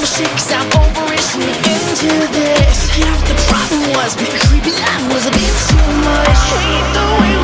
handshakes, I'm over it, sneak into this. Yeah, the problem was being creepy, I was a bit too much. I hate the way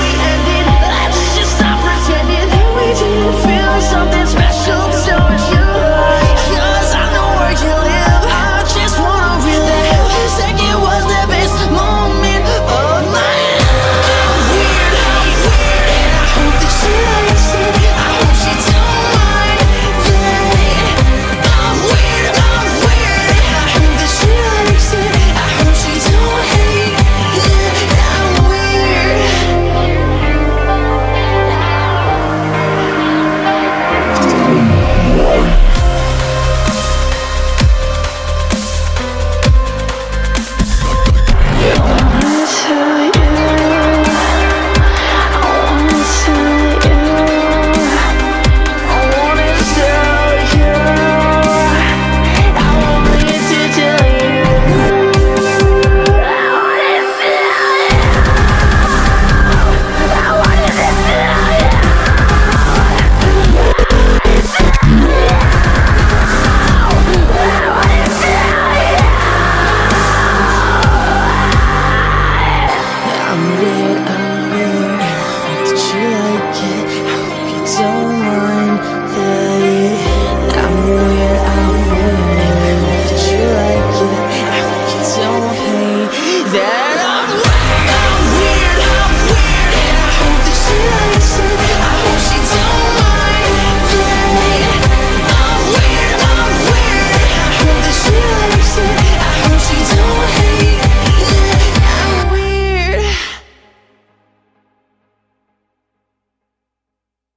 Yeah.